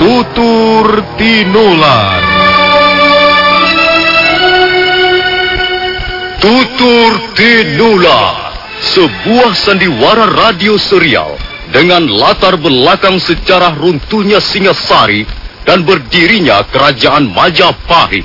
Tutur Tinular. Tutur Tinular, sebuah sandiwara radio serial dengan latar belakang sejarah runtuhnya Singasari dan berdirinya Kerajaan Majapahit.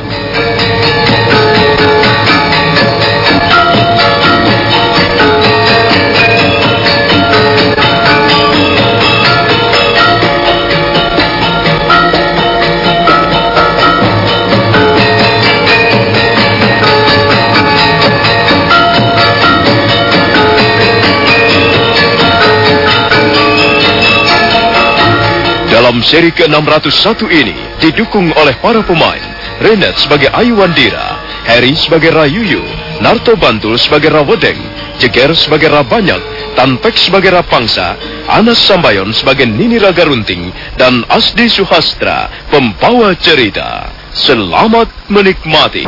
Dalam seri ke-601 ini didukung oleh para pemain Renet sebagai Ayu Wandira, Harry sebagai Rayuyu, Narto Bantul sebagai Rawedeng, Jeger sebagai Rabanyak, Tanpek sebagai Rapangsa, Anas Sambayon sebagai Nini Raga Runting, dan Asdi Suhastra, pembawa cerita. Selamat menikmati.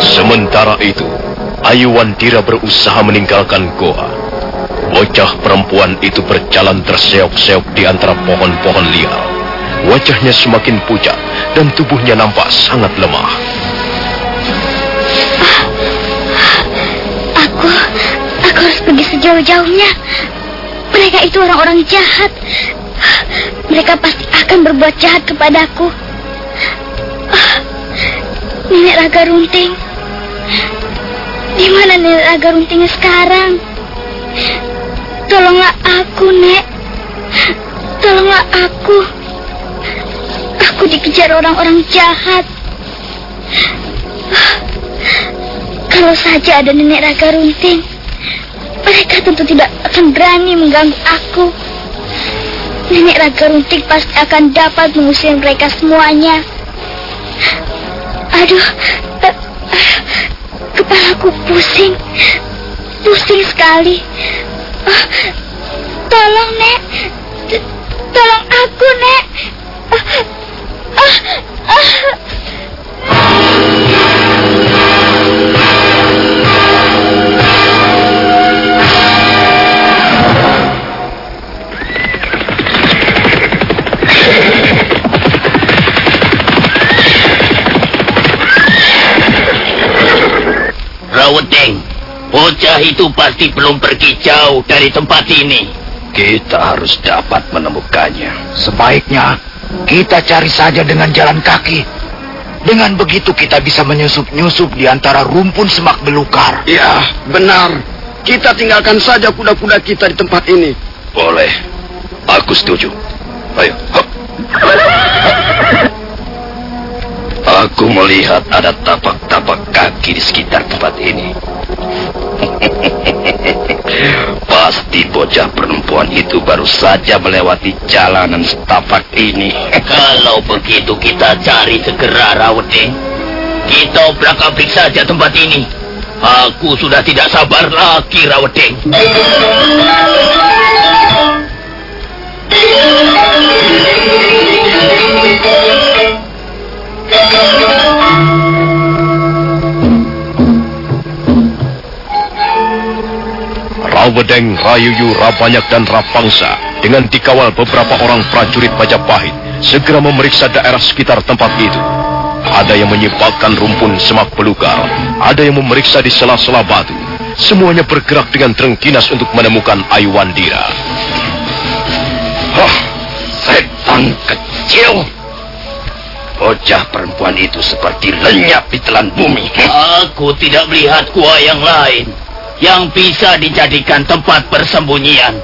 Sementara itu, Ayu Wandira berusaha meninggalkan goa. Bocah perempuan itu berjalan terseok-seok di antara pohon-pohon liar. Wajahnya semakin pucat dan tubuhnya nampak sangat lemah. Aku, aku harus pergi sejauh-jauhnya. Mereka itu orang-orang jahat. Mereka pasti akan berbuat jahat kepadaku. Nenek Raga Runting. Di mana Nenek Raga Runtingnya sekarang? Tolonglah aku, Nek. Tolonglah aku. Aku dikejar orang-orang jahat. Kalau saja ada Nenek Raga Runting, mereka tentu tidak akan berani mengganggu aku. Nenek Raga Runting pasti akan dapat mengusir mereka semuanya. Aduh, eh, kepalaku pusing, pusing sekali. Ah, tolong, Nek. Tolong aku, Nek. Ah, ah. Raweteng, bocah itu pasti belum pergi jauh dari tempat ini. Kita harus dapat menemukannya. Sebaiknya kita cari saja dengan jalan kaki. Dengan begitu kita bisa menyusup-nyusup di antara rumpun semak belukar. Ya, benar. Kita tinggalkan saja kuda-kuda kita di tempat ini. Boleh. Aku setuju. Ayo. hop. Aku melihat ada tapak-tapak kaki di sekitar tempat ini. Pasti bocah perempuan itu baru saja melewati jalanan setapak ini. Kalau begitu kita cari segera Raweteng. Kita obrak-abrik saja tempat ini. Aku sudah tidak sabar lagi Raweteng. Rawedeng, Rayuyu, Rabanyak, dan Rapangsa dengan dikawal beberapa orang prajurit Majapahit segera memeriksa daerah sekitar tempat itu. Ada yang menyibakkan rumpun semak belukar, ada yang memeriksa di sela-sela batu. Semuanya bergerak dengan terengkinas untuk menemukan Aiwandira. Hah, setan kecil. Bocah perempuan itu seperti lenyap di telan bumi. Aku tidak melihat gua yang lain yang bisa dijadikan tempat persembunyian.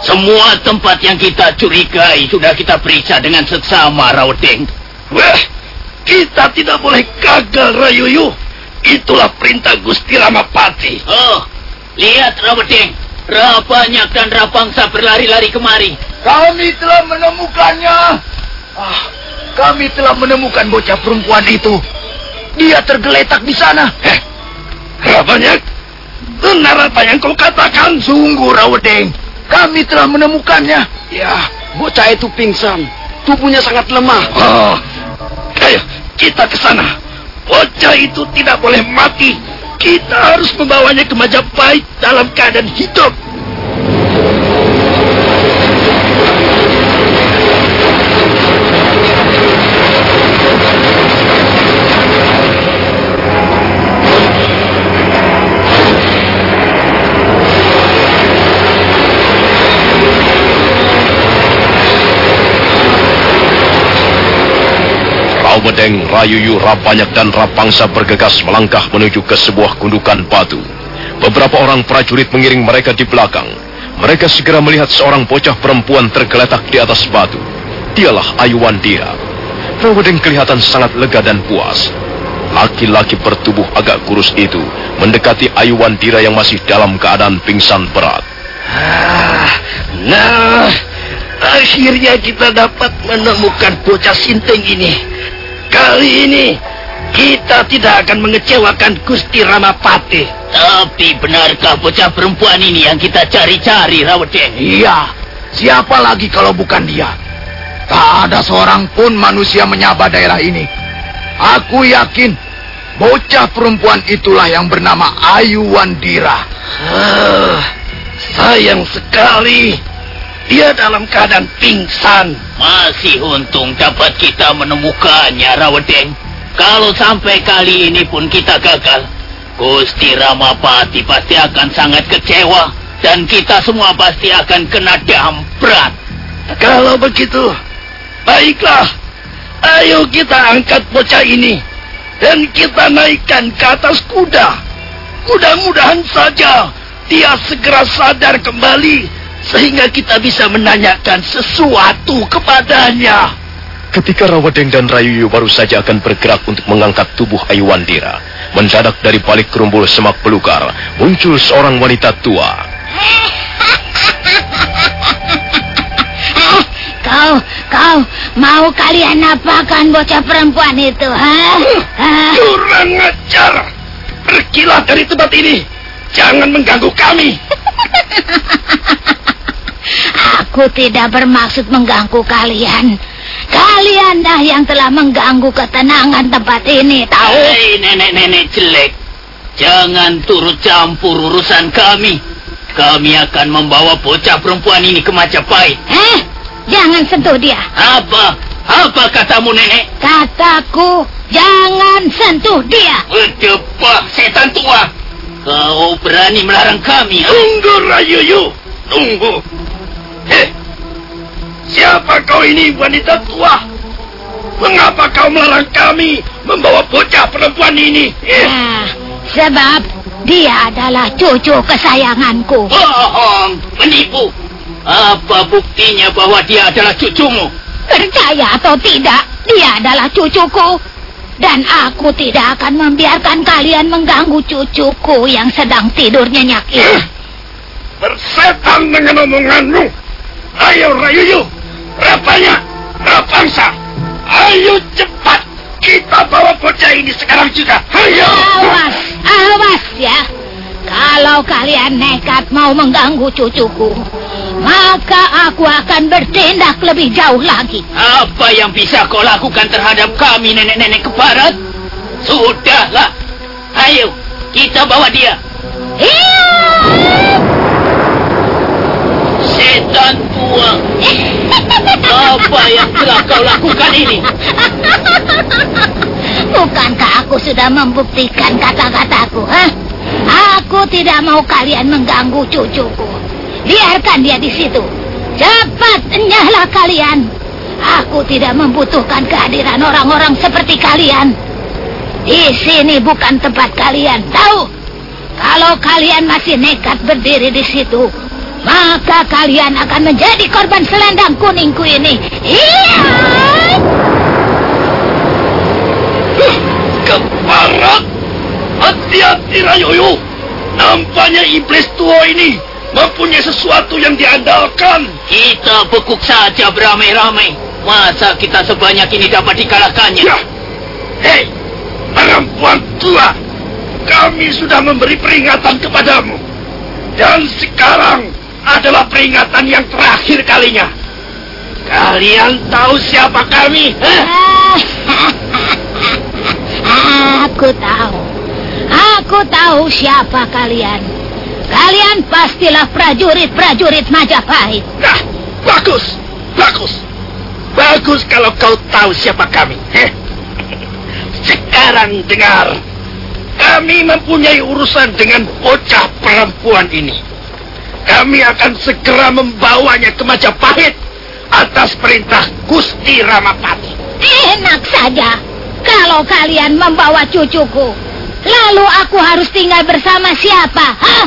Semua tempat yang kita curigai sudah kita periksa dengan seksama, Rauding. Wah, kita tidak boleh gagal, Rayuyu. Itulah perintah Gusti Ramapati. Oh, lihat, Rauding. Rabanyak dan Rapangsa berlari-lari kemari. Kami telah menemukannya. Ah, kami telah menemukan bocah perempuan itu. Dia tergeletak di sana. Eh, Rabanyak? Benar apa yang kau katakan? Sungguh, Rawedeng. Kami telah menemukannya. Ya, bocah itu pingsan. Tubuhnya sangat lemah. Oh, ayo kita ke sana. Bocah itu tidak boleh mati. Kita harus membawanya ke Majapahit dalam keadaan hidup. Rawedeng, Rayuyu, Rapanyak, dan Rapangsa bergegas melangkah menuju ke sebuah gundukan batu. Beberapa orang prajurit mengiring mereka di belakang. Mereka segera melihat seorang bocah perempuan tergeletak di atas batu. Dialah Ayuwandira. Rawedeng kelihatan sangat lega dan puas. Laki-laki bertubuh agak kurus itu mendekati Ayuwandira yang masih dalam keadaan pingsan berat. Ah, nah, akhirnya kita dapat menemukan bocah sinting ini. Kali ini kita tidak akan mengecewakan Gusti Ramapati. Tapi benarkah bocah perempuan ini yang kita cari-cari, Raudeng? Iya, siapa lagi kalau bukan dia? Tak ada seorang pun manusia menyaba daerah ini. Aku yakin bocah perempuan itulah yang bernama Ayu Wandira. Ah, sayang sekali. Dia dalam keadaan pingsan. Masih untung dapat kita menemukannya, Rawadeng. Kalau sampai kali ini pun kita gagal, Gusti Ramapati pasti akan sangat kecewa dan kita semua pasti akan kena damprat. Kalau begitu, baiklah. Ayo kita angkat bocah ini dan kita naikkan ke atas kuda. Mudah-mudahan saja dia segera sadar kembali sehingga kita bisa menanyakan sesuatu kepadanya. Ketika Rawedeng dan Rayuyu baru saja akan bergerak untuk mengangkat tubuh Ayuwandira, mendadak dari balik kerumbul semak belukar muncul seorang wanita tua. Kau, kau mau kalian apakan bocah perempuan itu, ha? ha? Kurang ajar! Pergilah dari tempat ini. Jangan mengganggu kami. Aku tidak bermaksud mengganggu kalian. Kalian dah yang telah mengganggu ketenangan tempat ini, tahu? Hei, nenek-nenek jelek. Jangan turut campur urusan kami. Kami akan membawa bocah perempuan ini ke Majapahit. Eh, jangan sentuh dia. Apa? Apa katamu, nenek? Kataku, jangan sentuh dia. Berdebah, setan tua. Kau berani melarang kami? Tunggu, Rayuyu. Tunggu. Siapa kau ini wanita tua? Mengapa kau melarang kami membawa bocah perempuan ini? Nah, sebab dia adalah cucu kesayanganku. Bohong, menipu. Apa buktinya bahwa dia adalah cucumu? Percaya atau tidak, dia adalah cucuku. Dan aku tidak akan membiarkan kalian mengganggu cucuku yang sedang tidur nyenyak ini. bersetan dengan omonganmu. Ayo, Rayuyu. Rapanya, Rapangsa. Ayo cepat. Kita bawa bocah ini sekarang juga. Ayo. Awas, awas ya. Kalau kalian nekat mau mengganggu cucuku, maka aku akan bertindak lebih jauh lagi. Apa yang bisa kau lakukan terhadap kami nenek-nenek ke barat? Sudahlah. Ayo, kita bawa dia. Hiup! Setan tua. Apa yang telah kau lakukan ini? Bukankah aku sudah membuktikan kata-kataku, ha? Aku tidak mau kalian mengganggu cucuku. Biarkan dia di situ. Cepat enyahlah kalian. Aku tidak membutuhkan kehadiran orang-orang seperti kalian. Di sini bukan tempat kalian, tahu? Kalau kalian masih nekat berdiri di situ, maka kalian akan menjadi korban selendang kuningku ini. Iya! Keparat! Hati-hati Rayoyo! Nampaknya iblis tua ini mempunyai sesuatu yang diandalkan. Kita bekuk saja beramai-ramai. Masa kita sebanyak ini dapat dikalahkannya? Ya. Hei, perempuan tua. Kami sudah memberi peringatan kepadamu. Dan sekarang adalah peringatan yang terakhir kalinya. Kalian tahu siapa kami? Hah? Aku tahu. Aku tahu siapa kalian. Kalian pastilah prajurit-prajurit Majapahit. Nah, bagus, bagus. Bagus kalau kau tahu siapa kami. Heh. Sekarang dengar. Kami mempunyai urusan dengan bocah perempuan ini. Kami akan segera membawanya ke Majapahit atas perintah Gusti Ramapati. Enak saja. Kalau kalian membawa cucuku, lalu aku harus tinggal bersama siapa? Hah?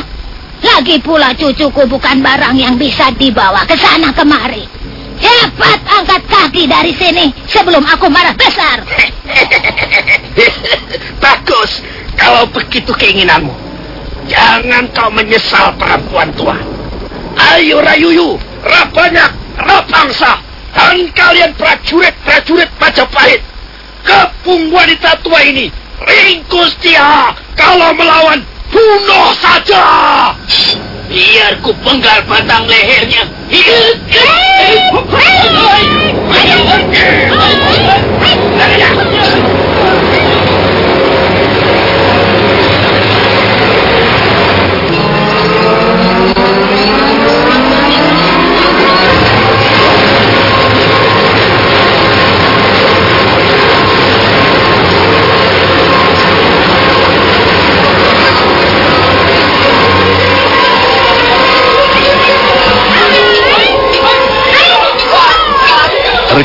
Lagi pula cucuku bukan barang yang bisa dibawa ke sana kemari. Cepat angkat kaki dari sini sebelum aku marah besar. Bagus, kalau begitu keinginanmu. Jangan kau menyesal perempuan tua. Ayo Rayuyu, Rabanyak, Rapangsa, dan kalian prajurit-prajurit Majapahit. Kepung wanita tua ini, ringkus dia. Kalau melawan, bunuh saja. Biar ku penggal batang lehernya.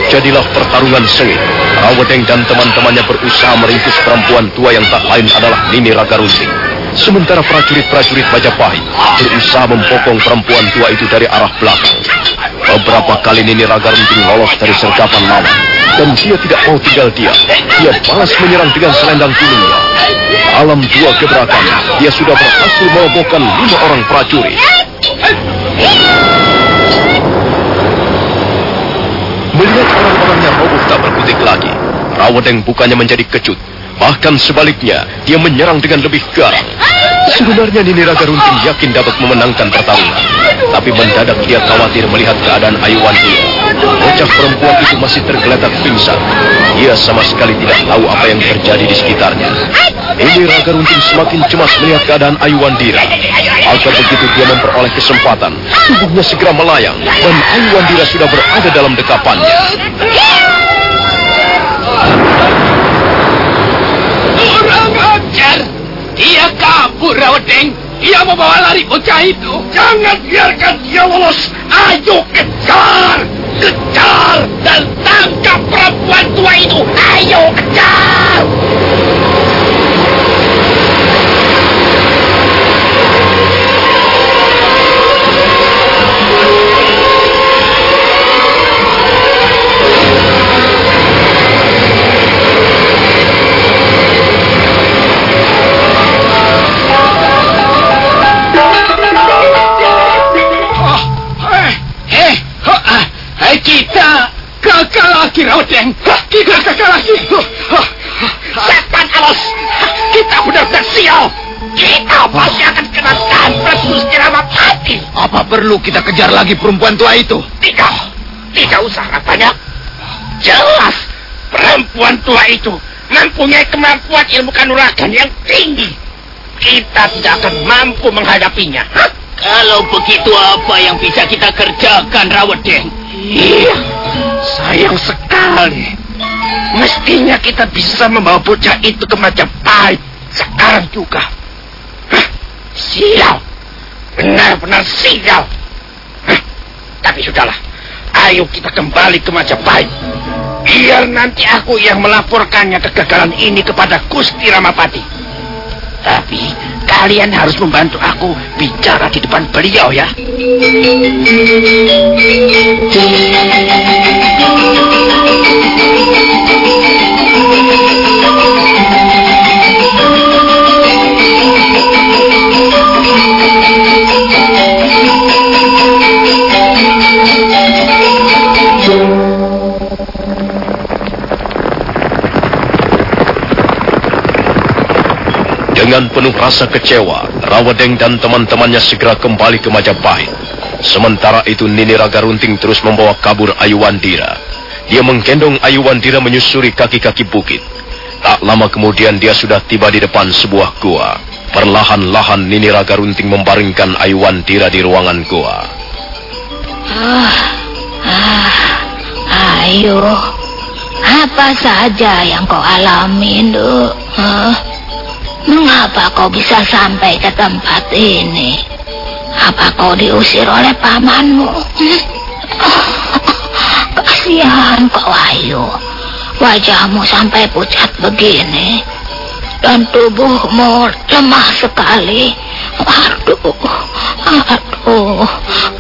Terjadilah pertarungan sengit. Rawedeng dan teman-temannya berusaha meringkus perempuan tua yang tak lain adalah Nini Raga Runting. Sementara prajurit-prajurit Majapahit berusaha membokong perempuan tua itu dari arah belakang. Beberapa kali Nini Raga Runting lolos dari sergapan lawan. Dan dia tidak mau tinggal diam. Dia balas menyerang dengan selendang kuningnya. Dalam dua gebrakan, dia sudah berhasil merobohkan lima orang prajurit. Melihat orang-orangnya roboh tak berkutik lagi, Rawedeng bukannya menjadi kecut. Bahkan sebaliknya, dia menyerang dengan lebih garang. Sebenarnya Nini Raga Runting yakin dapat memenangkan pertarungan. Tapi mendadak dia khawatir melihat keadaan Ayuwanti. Bocah perempuan itu masih tergeletak pingsan. Dia sama sekali tidak tahu apa yang terjadi di sekitarnya. Nini Raga Runting semakin cemas melihat keadaan Ayuwandira. Maka begitu dia memperoleh kesempatan, tubuhnya segera melayang dan Ayuwandira sudah berada dalam dekapannya. Kurang ajar! Dia kabur, Rawedeng. Dia membawa lari bocah itu. Jangan biarkan dia lolos. Ayo kejar! Kejar! Dan tangkap perempuan tua itu. Ayo kejar! Kita gagal lagi, Rawedeng. Kita gagal lagi. Oh, Setan alas! Kita benar-benar sial! Kita pasti akan kena kampret Gusti Ramapati! Apa perlu kita kejar lagi perempuan tua itu? Tidak, tidak usah banyak. Jelas, perempuan tua itu mempunyai kemampuan ilmu kanuragan yang tinggi. Kita tidak akan mampu menghadapinya. Hah? Kalau begitu apa yang bisa kita kerjakan, Rawedeng? Iya, sayang sekali. Mestinya kita bisa membawa bocah itu ke Majapahit sekarang juga. Sial. Benar-benar sial. Tapi sudahlah. Ayo kita kembali ke Majapahit. Biar nanti aku yang melaporkannya kegagalan ini kepada Gusti Ramapati. Tapi kalian harus membantu aku bicara di depan beliau ya. Dengan penuh rasa kecewa, Rawadeng dan teman-temannya segera kembali ke Majapahit. Sementara itu Nini Raga Runting terus membawa kabur Ayuwandira. Dia menggendong Ayuwandira menyusuri kaki-kaki bukit. Tak lama kemudian dia sudah tiba di depan sebuah gua. Perlahan-lahan Nini Raga Runting membaringkan Ayuwandira di ruangan gua. Ah, ah, ayo. Apa saja yang kau alami, Nduk? Hah? Mengapa kau bisa sampai ke tempat ini? Apa kau diusir oleh pamanmu? Hmm? Kasihan kau Ayu. Wajahmu sampai pucat begini. Dan tubuhmu lemah sekali. Aduh, aduh.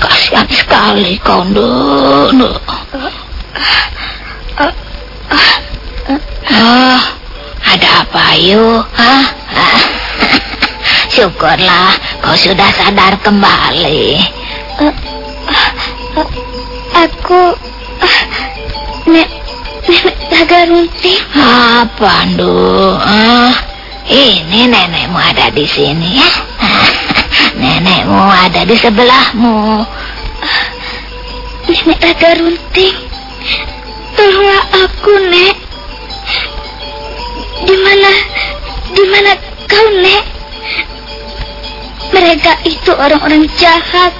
Kasihan sekali kau, Nduk. Ah, ada apa, Ayu? Hah? Syukurlah kau sudah sadar kembali. Aku... Nek... Nenek Raga Runting. Apa, Ndu? Ah, ini nenekmu ada di sini ya. Nenekmu ada di sebelahmu. Nenek Raga Runting. Tolonglah aku, Nek. Di mana... Di mana kau, Nek? Mereka itu orang-orang jahat.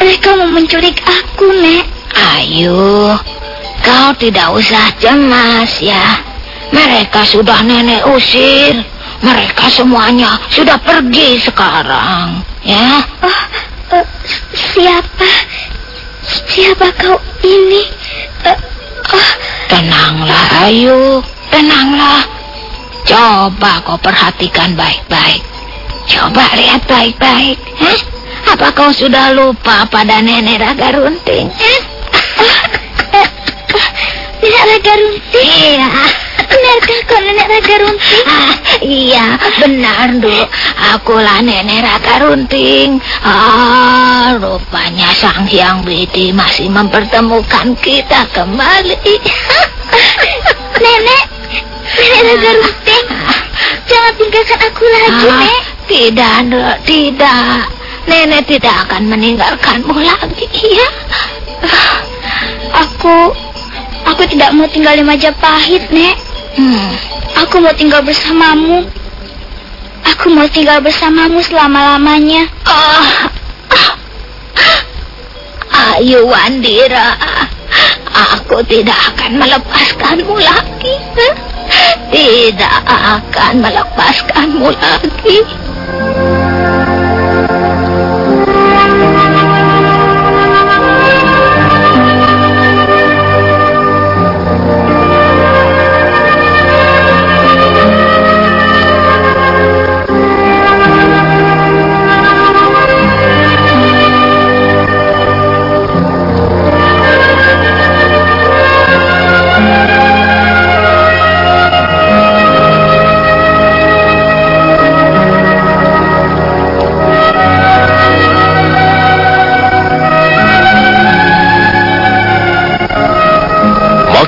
Mereka mau menculik aku, Nek. Ayo, kau tidak usah cemas ya. Mereka sudah nenek usir. Mereka semuanya sudah pergi sekarang, ya. Oh, eh, siapa? Siapa kau ini? Eh, oh, Tenanglah, Ayu. Tenanglah. Coba kau perhatikan baik-baik. Coba lihat baik-baik. Hah? Apa kau sudah lupa pada nenek Raga Runting? Hah? Nenek Raga Runting? Iya. Benarkah kau Nenek Raga Runting? Ah, iya, benar, Duk. Akulah nenek Raka Runting. Ah, rupanya Sang Hyang Widi masih mempertemukan kita kembali. Nenek, Raga Runting. Jangan tinggalkan aku lagi, Ah, Nek. tidak, Duk, tidak. Nenek tidak akan meninggalkanmu lagi, ya. Aku... Aku tidak mau tinggal di Majapahit, Nek. Hmm. Aku mau tinggal bersamamu. Aku mau tinggal bersamamu selama-lamanya. Ah, ah. Ayo Wandira, aku tidak akan melepaskanmu lagi. Tidak akan melepaskanmu lagi.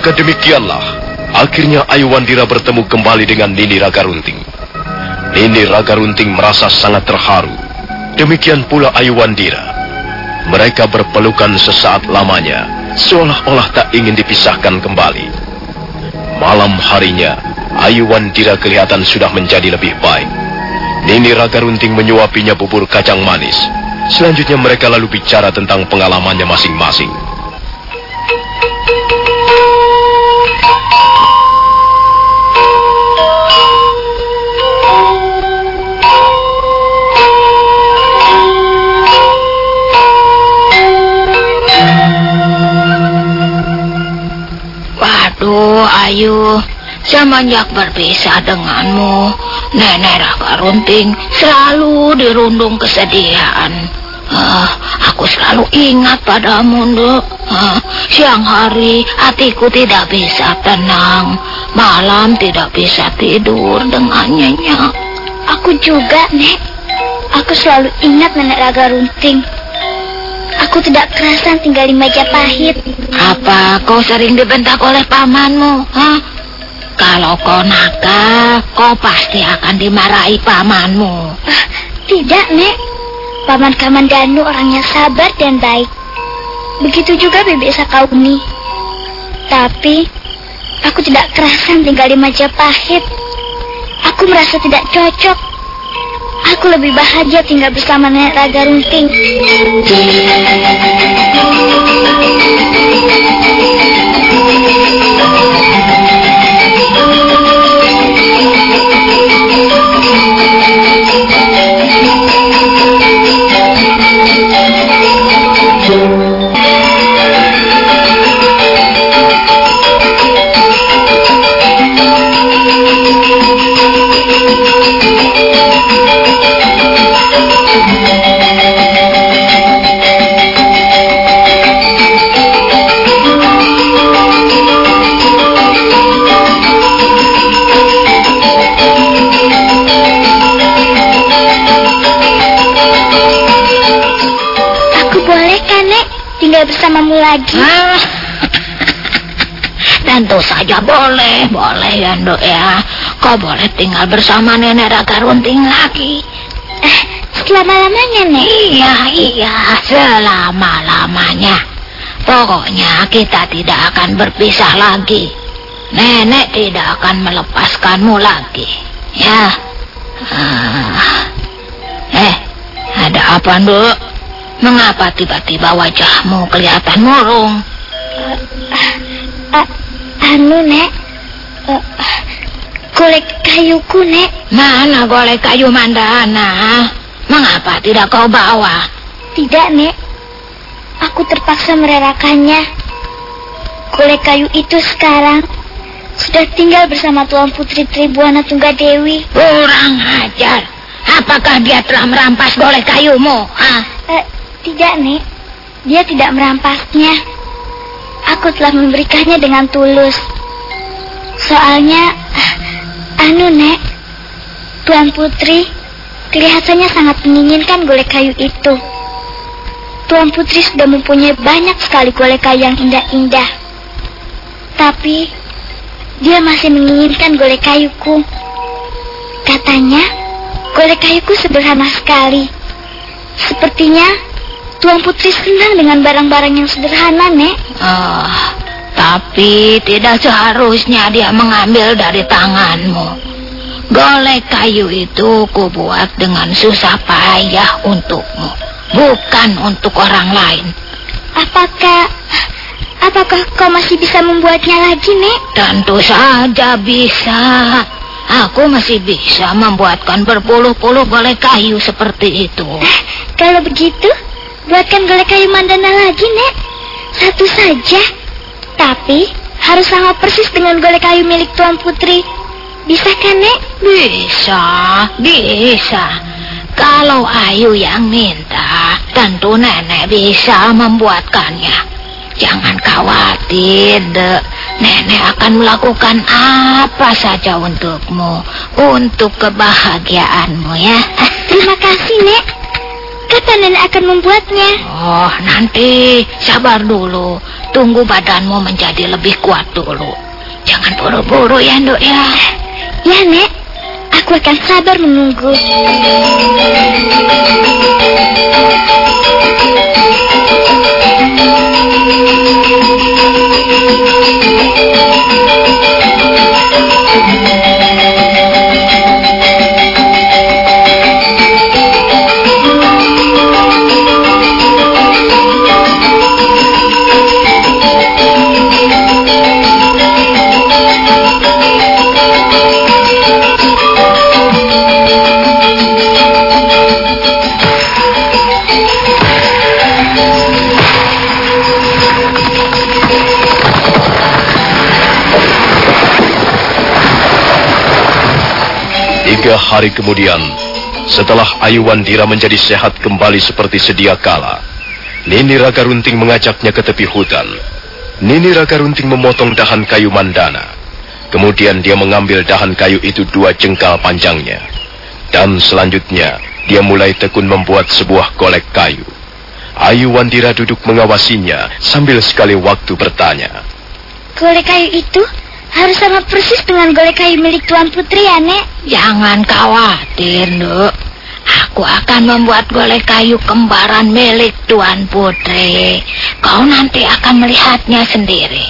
Maka demikianlah, akhirnya Ayuwandira bertemu kembali dengan Nini Raga Runting. Nini Raga Runting merasa sangat terharu. Demikian pula Ayuwandira. Mereka berpelukan sesaat lamanya, seolah-olah tak ingin dipisahkan kembali. Malam harinya, Ayuwandira kelihatan sudah menjadi lebih baik. Nini Raga Runting menyuapinya bubur kacang manis. Selanjutnya mereka lalu bicara tentang pengalamannya masing-masing. Kayu, semenjak berpisah denganmu, Nenek Raka Runting selalu dirundung kesedihan. Ah, aku selalu ingat padamu, Nduk. Ah, siang hari hatiku tidak bisa tenang, malam tidak bisa tidur dengan nyenyak. Aku juga, Nek. Aku selalu ingat Nenek Raga Runting. Aku tidak kerasan tinggal di Majapahit. Apa kau sering dibentak oleh pamanmu? Hah? Kalau kau nakal, kau pasti akan dimarahi pamanmu. Ah, tidak, Nek. Paman Kamandanu orangnya sabar dan baik. Begitu juga Bibi Sakauni. Tapi, aku tidak kerasan tinggal di Majapahit. Aku merasa tidak cocok. Aku lebih bahagia tinggal bersama Nenek Raga Runting. Lagi. Hah? Tentu saja boleh, boleh ya, Nduk ya. Kau boleh tinggal bersama Nenek Raka Runting lagi. Eh, selama-lamanya, Nek. Iya, iya, selama-lamanya. Pokoknya kita tidak akan berpisah lagi. Nenek tidak akan melepaskanmu lagi. Ya. Ah. Eh, ada apa, Nduk? Mengapa tiba-tiba wajahmu kelihatan murung? Ah, anu, Nek. Eh, golek kayuku, Nek. Mana golek kayu mandana? Mengapa tidak kau bawa? Tidak, Nek. Aku terpaksa merelakannya. Golek kayu itu sekarang sudah tinggal bersama Tuan Putri Tribuana Tunggadewi. Kurang ajar. Apakah dia telah merampas golek kayumu? Ah, tidak, Nek. Dia tidak merampasnya. Aku telah memberikannya dengan tulus. Soalnya, anu, Nek. Tuan Putri kelihatannya sangat menginginkan golek kayu itu. Tuan Putri sudah mempunyai banyak sekali golek kayu yang indah-indah. Tapi, dia masih menginginkan golek kayuku. Katanya, golek kayuku sederhana sekali. Sepertinya Tuan Putri senang dengan barang-barang yang sederhana, Nek. oh, tapi tidak seharusnya dia mengambil dari tanganmu. Golek kayu itu kubuat dengan susah payah untukmu, bukan untuk orang lain. Apakah apakah kau masih bisa membuatnya lagi, Nek? Tentu saja bisa. Aku masih bisa membuatkan berpuluh-puluh golek kayu seperti itu. Kalau begitu, buatkan golek kayu mandana lagi, Nek. Satu saja. Tapi harus sama persis dengan golek kayu milik Tuan Putri. Bisa kan, Nek? Bisa, bisa. Kalau Ayu yang minta, tentu nenek bisa membuatkannya. Jangan khawatir, Dek. Nenek akan melakukan apa saja untukmu, untuk kebahagiaanmu ya. Terima kasih, Nek. Kapan nenek akan membuatnya? Oh, nanti. Sabar dulu. Tunggu badanmu menjadi lebih kuat dulu. Jangan buru-buru ya, Nduk ya. Ya, Nek. Aku akan sabar menunggu. Thank you. Hari kemudian, setelah Ayu Wandira menjadi sehat kembali seperti sedia kala, Nini Raga Runting mengajaknya ke tepi hutan. Nini Raga Runting memotong dahan kayu mandana. Kemudian dia mengambil dahan kayu itu dua jengkal panjangnya. Dan selanjutnya, dia mulai tekun membuat sebuah golek kayu. Ayu Wandira duduk mengawasinya sambil sekali waktu bertanya. Golek kayu itu harus sama persis dengan golek kayu milik Tuan Putri ya, Nek? Jangan khawatir, Nduk. Aku akan membuat golek kayu kembaran milik Tuan Putri. Kau nanti akan melihatnya sendiri.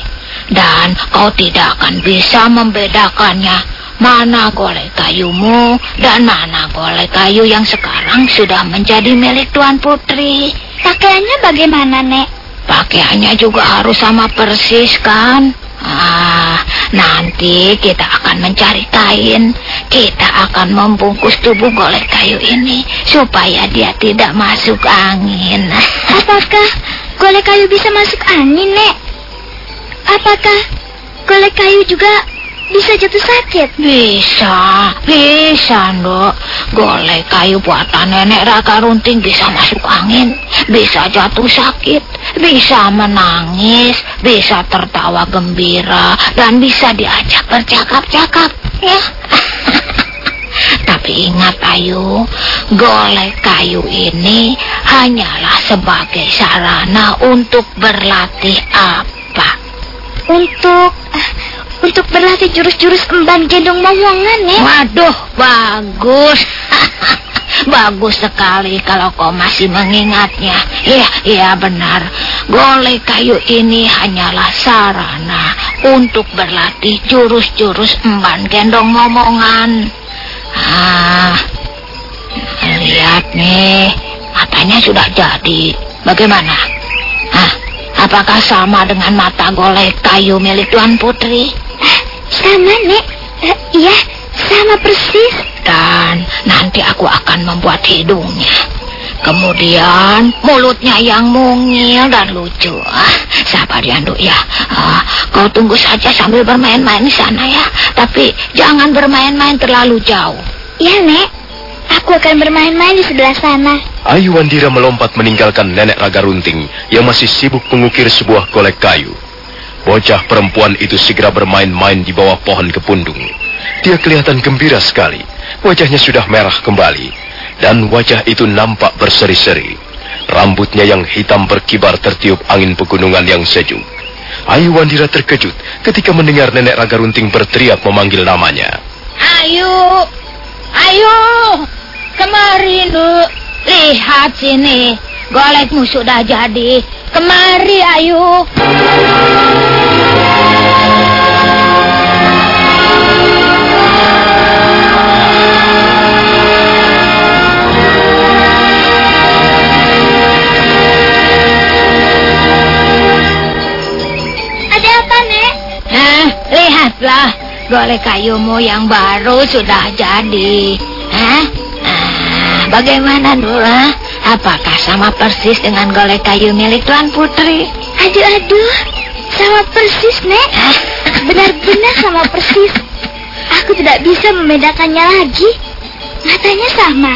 Dan kau tidak akan bisa membedakannya mana golek kayumu dan mana golek kayu yang sekarang sudah menjadi milik Tuan Putri. Pakaiannya bagaimana, Nek? Pakaiannya juga harus sama persis kan? Nanti kita akan mencari kain. Kita akan membungkus tubuh golek kayu ini supaya dia tidak masuk angin. Apakah golek kayu bisa masuk angin, Nek? Apakah golek kayu juga bisa jatuh sakit? Bisa, bisa, Nduk. Golek kayu buatan nenek Raka Runting bisa masuk angin, bisa jatuh sakit, bisa menangis, bisa tertawa gembira, dan bisa diajak bercakap-cakap, ya. Tapi ingat Ayu, golek kayu ini hanyalah sebagai sarana untuk berlatih apa? Untuk eh, untuk berlatih jurus-jurus emban gendong momongan, Nek. Waduh, bagus. bagus sekali kalau kau masih mengingatnya. Iya, iya benar. Golek kayu ini hanyalah sarana untuk berlatih jurus-jurus emban gendong momongan. Ah, lihat nih, matanya sudah jadi. Bagaimana? Ah, apakah sama dengan mata golek kayu milik Tuan Putri? Sama, Nek. Eh, iya, sama persis. Dan nanti aku akan membuat hidungnya. Kemudian mulutnya yang mungil dan lucu. Ah, sabar ya, Nduk ya. Ah, kau tunggu saja sambil bermain-main di sana ya. Tapi jangan bermain-main terlalu jauh. Iya, Nek. Aku akan bermain-main di sebelah sana. Ayu Wandira melompat meninggalkan nenek Raga Runting yang masih sibuk mengukir sebuah golek kayu. Bocah perempuan itu segera bermain-main di bawah pohon kepundung. Dia kelihatan gembira sekali. Wajahnya sudah merah kembali. Dan wajah itu nampak berseri-seri. Rambutnya yang hitam berkibar tertiup angin pegunungan yang sejuk. Ayu Wandira terkejut ketika mendengar nenek Raga Runting berteriak memanggil namanya. Ayo, ayo, kemari Nduk. Lihat sini, golekmu sudah jadi. Kemari, ayo. Lihatlah, golek kayumu yang baru sudah jadi. Hah? Ah, bagaimana, Nura? Apakah sama persis dengan golek kayu milik Tuan Putri? Aduh, aduh. Sama persis, Nek. Benar-benar sama persis. Aku tidak bisa membedakannya lagi. Matanya sama.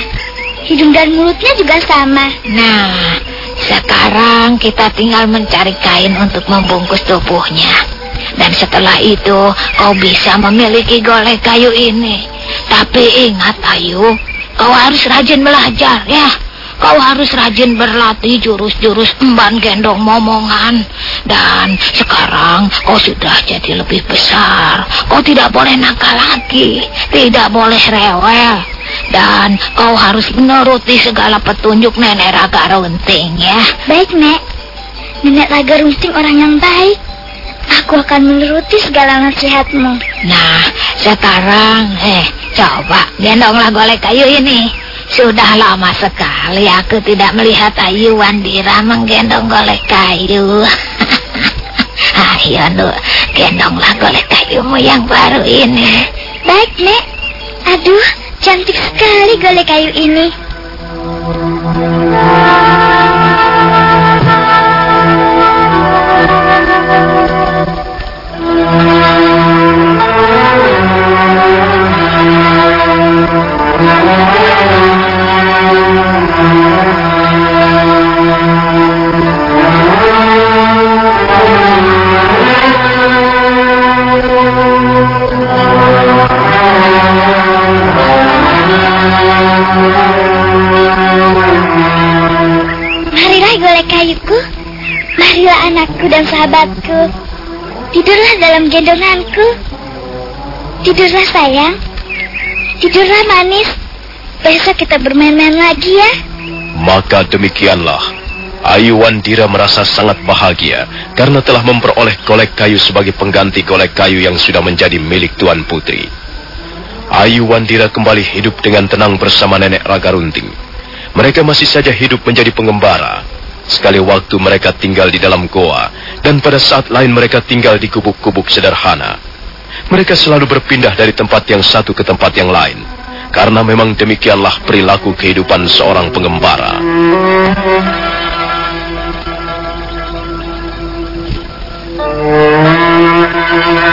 Hidung dan mulutnya juga sama. Nah, sekarang kita tinggal mencari kain untuk membungkus tubuhnya. Dan setelah itu, kau bisa memiliki golek kayu ini. Tapi ingat, Ayu, kau harus rajin belajar, ya. Kau harus rajin berlatih jurus-jurus emban gendong momongan. Dan sekarang kau sudah jadi lebih besar. Kau tidak boleh nakal lagi. Tidak boleh rewel. Dan kau harus menuruti segala petunjuk nenek Raga Runting ya. Baik, Nek. Nenek Raga Runting orang yang baik. Aku akan menuruti segala nasihatmu. Nah, sekarang, eh, coba gendonglah golek kayu ini. Sudah lama sekali aku tidak melihat Ayu Wandira menggendong golek kayu. Ayo, Nuk, gendonglah golek kayumu yang baru ini. Baik, Nek. Aduh, cantik sekali golek kayu ini. Anakku dan sahabatku. Tidurlah dalam gendonganku. Tidurlah sayang. Tidurlah manis. Besok kita bermain-main lagi ya. Maka demikianlah, Ayu Wandira merasa sangat bahagia karena telah memperoleh golek kayu sebagai pengganti golek kayu yang sudah menjadi milik Tuan Putri. Ayu Wandira kembali hidup dengan tenang bersama nenek Raga Runting. Mereka masih saja hidup menjadi pengembara. Sekali waktu mereka tinggal di dalam goa, dan pada saat lain mereka tinggal di gubuk-gubuk sederhana. Mereka selalu berpindah dari tempat yang satu ke tempat yang lain, karena memang demikianlah perilaku kehidupan seorang pengembara. Di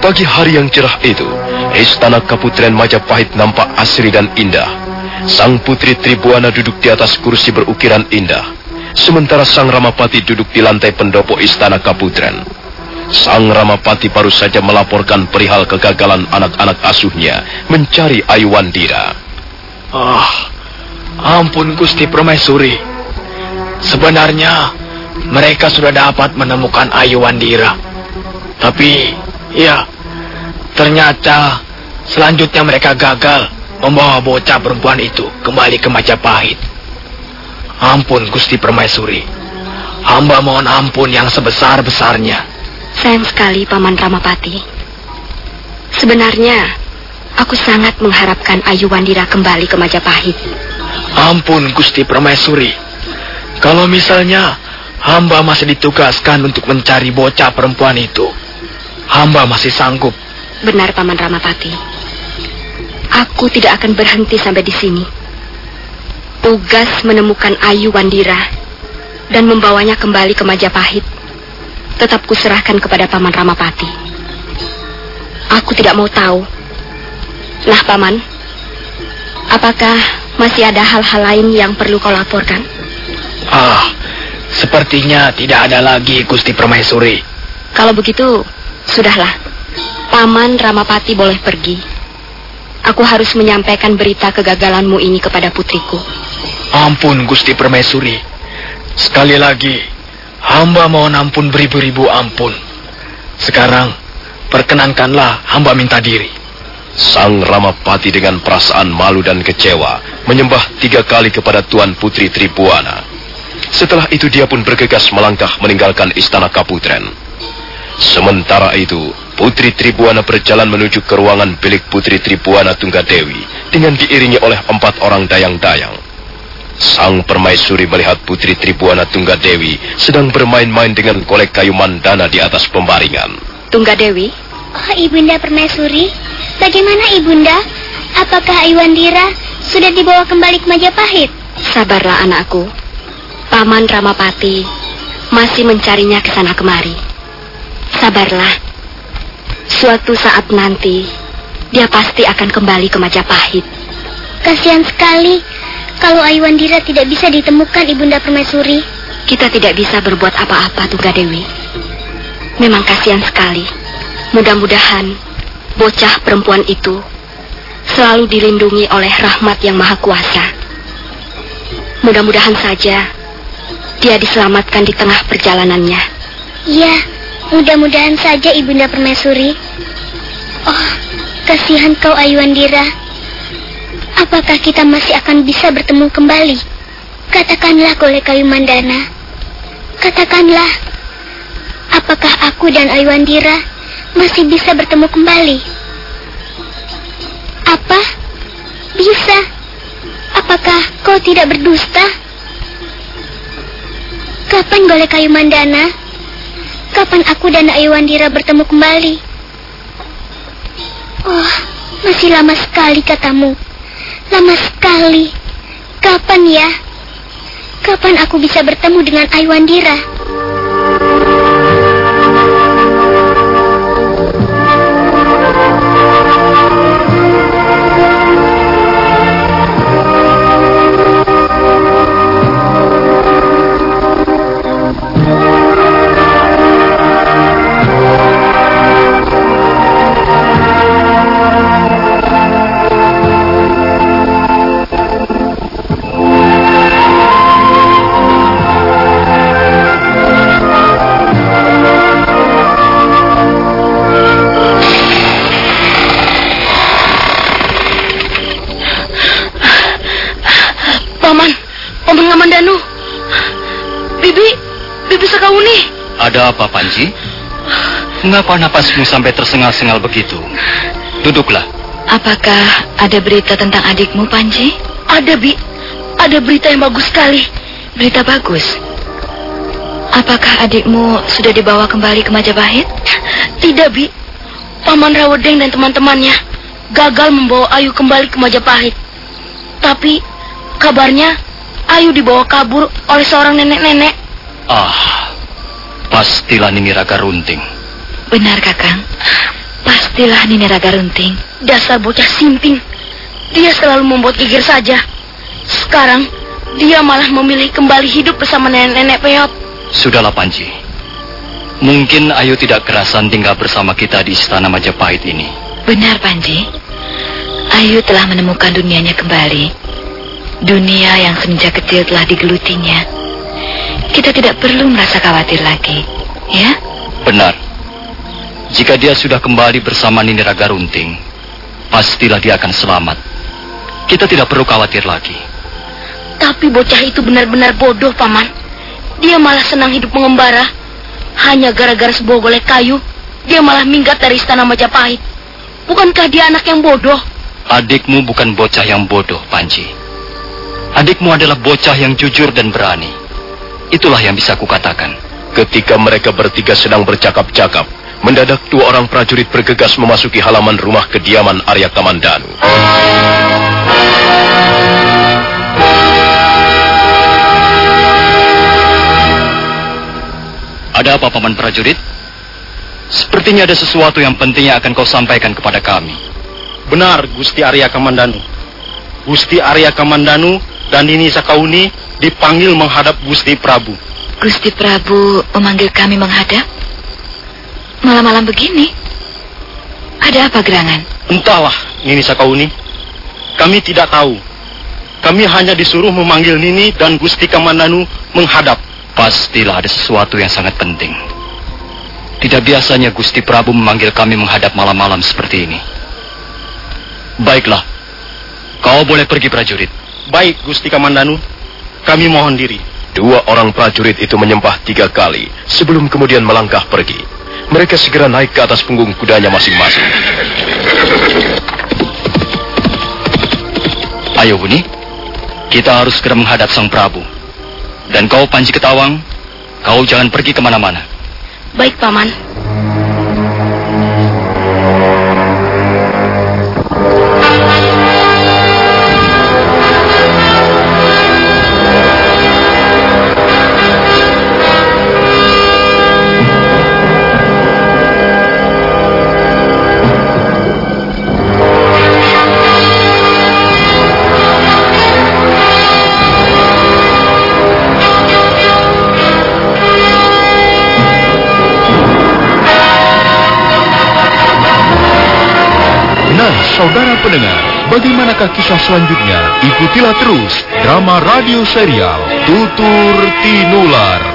pagi hari yang cerah itu, istana Kaputren Majapahit nampak asri dan indah. Sang putri Tribuana duduk di atas kursi berukiran indah, sementara Sang Ramapati duduk di lantai pendopo istana Kaputren. Sang Ramapati baru saja melaporkan perihal kegagalan anak-anak asuhnya mencari Ayuwandira. Ah, ampun Gusti Permaisuri. Sebenarnya mereka sudah dapat menemukan Ayu Wandira. Tapi, ya, ternyata selanjutnya mereka gagal membawa bocah perempuan itu kembali ke Majapahit. Ampun Gusti Permaisuri. Hamba mohon ampun yang sebesar-besarnya. Sayang sekali Paman Ramapati. Sebenarnya, aku sangat mengharapkan Ayu Wandira kembali ke Majapahit. Ampun Gusti Permaisuri. Kalau misalnya hamba masih ditugaskan untuk mencari bocah perempuan itu, hamba masih sanggup. Benar Paman Ramapati. Aku tidak akan berhenti sampai di sini. Tugas menemukan Ayu Wandira dan membawanya kembali ke Majapahit tetap kuserahkan kepada Paman Ramapati. Aku tidak mau tahu. Nah, Paman, apakah masih ada hal-hal lain yang perlu kau laporkan? Ah, sepertinya tidak ada lagi Gusti Permaisuri. Kalau begitu, sudahlah. Paman Ramapati boleh pergi. Aku harus menyampaikan berita kegagalanmu ini kepada putriku. Ampun Gusti Permaisuri. Sekali lagi, hamba mohon ampun beribu-ribu ampun. Sekarang, perkenankanlah hamba minta diri. Sang Ramapati dengan perasaan malu dan kecewa menyembah tiga kali kepada Tuan Putri Tribuana. Setelah itu dia pun bergegas melangkah meninggalkan istana Kaputren. Sementara itu, Putri Tribuana berjalan menuju ke ruangan bilik Putri Tribuana Tunggadewi dengan diiringi oleh empat orang dayang-dayang. Sang permaisuri melihat Putri Tribuana Tunggadewi sedang bermain-main dengan kolek kayu mandana di atas pembaringan. Tunggadewi, Oh, Ibunda Permaisuri, bagaimana Ibunda? Apakah Aiwandira sudah dibawa kembali ke Majapahit? sabarlah anakku. Paman Ramapati masih mencarinya ke sana kemari. Sabarlah. Suatu saat nanti, dia pasti akan kembali ke Majapahit. Kasihan sekali kalau Aiwandira tidak bisa ditemukan Ibunda Permaisuri. Kita tidak bisa berbuat apa-apa, Tunggadewi. Memang kasihan sekali. Mudah-mudahan bocah perempuan itu selalu dilindungi oleh rahmat yang maha kuasa. Mudah-mudahan saja dia diselamatkan di tengah perjalanannya. Ya, mudah-mudahan saja Ibunda Permaisuri. Oh, kasihan kau Aiwandira. Apakah kita masih akan bisa bertemu kembali? Katakanlah oleh kayu mandana. Katakanlah, apakah aku dan Aiwandira masih bisa bertemu kembali? Apa? Bisa. Apakah kau tidak berdusta? Kapan golek kayu mandana? Kapan aku dan Aiwandira bertemu kembali? Oh, masih lama sekali katamu. Lama sekali. Kapan ya? Kapan aku bisa bertemu dengan Aiwandira? Om Ngamandanu. Bibi, Bibi Sakauni. Ada apa, Panji? Mengapa napasmu sampai tersengal-sengal begitu? Duduklah. Apakah ada berita tentang adikmu, Panji? Ada, Bi. Ada berita yang bagus sekali. Berita bagus? Apakah adikmu sudah dibawa kembali ke Majapahit? Tidak, Bi. Paman Rawedeng dan teman-temannya gagal membawa Ayu kembali ke Majapahit. Tapi kabarnya Ayu dibawa kabur oleh seorang nenek-nenek. Ah, pastilah Nini Raga Runting. Benar, Kakang. Pastilah Nini Raga Runting. Dasar bocah simping. Dia selalu membuat gigir saja. Sekarang dia malah memilih kembali hidup bersama nenek-nenek peot. Sudahlah, Panji. Mungkin Ayu tidak kerasan tinggal bersama kita di Istana Majapahit ini. Benar, Panji. Ayu telah menemukan dunianya kembali. Dunia yang semenjak kecil telah digelutinya. Kita tidak perlu merasa khawatir lagi, ya? Benar. Jika dia sudah kembali bersama Nini Raga Runting, pastilah dia akan selamat. Kita tidak perlu khawatir lagi. Tapi bocah itu benar-benar bodoh, Paman. Dia malah senang hidup mengembara. Hanya gara-gara sebuah golek kayu, dia malah minggat dari istana Majapahit. Bukankah dia anak yang bodoh? Adikmu bukan bocah yang bodoh, Panji. Adikmu adalah bocah yang jujur dan berani. Itulah yang bisa kukatakan. Ketika mereka bertiga sedang bercakap-cakap, mendadak dua orang prajurit bergegas memasuki halaman rumah kediaman Arya Kamandanu. Ada apa, Paman Prajurit? Sepertinya ada sesuatu yang penting yang akan kau sampaikan kepada kami. Benar, Gusti Arya Kamandanu. Gusti Arya Kamandanu dan Nini Sakauni dipanggil menghadap Gusti Prabu. Gusti Prabu memanggil kami menghadap? Malam-malam begini? Ada apa gerangan? Entahlah, Nini Sakauni. Kami tidak tahu. Kami hanya disuruh memanggil Nini dan Gusti Kamandanu menghadap. Pastilah ada sesuatu yang sangat penting. Tidak biasanya Gusti Prabu memanggil kami menghadap malam-malam seperti ini. Baiklah, kau boleh pergi prajurit. Baik, Gusti Kamandanu. Kami mohon diri. Dua orang prajurit itu menyembah tiga kali sebelum kemudian melangkah pergi. Mereka segera naik ke atas punggung kudanya masing-masing. Ayo, Buni. Kita harus segera menghadap Sang Prabu. Dan kau, Panji Ketawang, kau jangan pergi ke mana-mana. Baik, Paman. Bagaimanakah kisah selanjutnya? Ikutilah terus drama radio serial Tutur Tinular.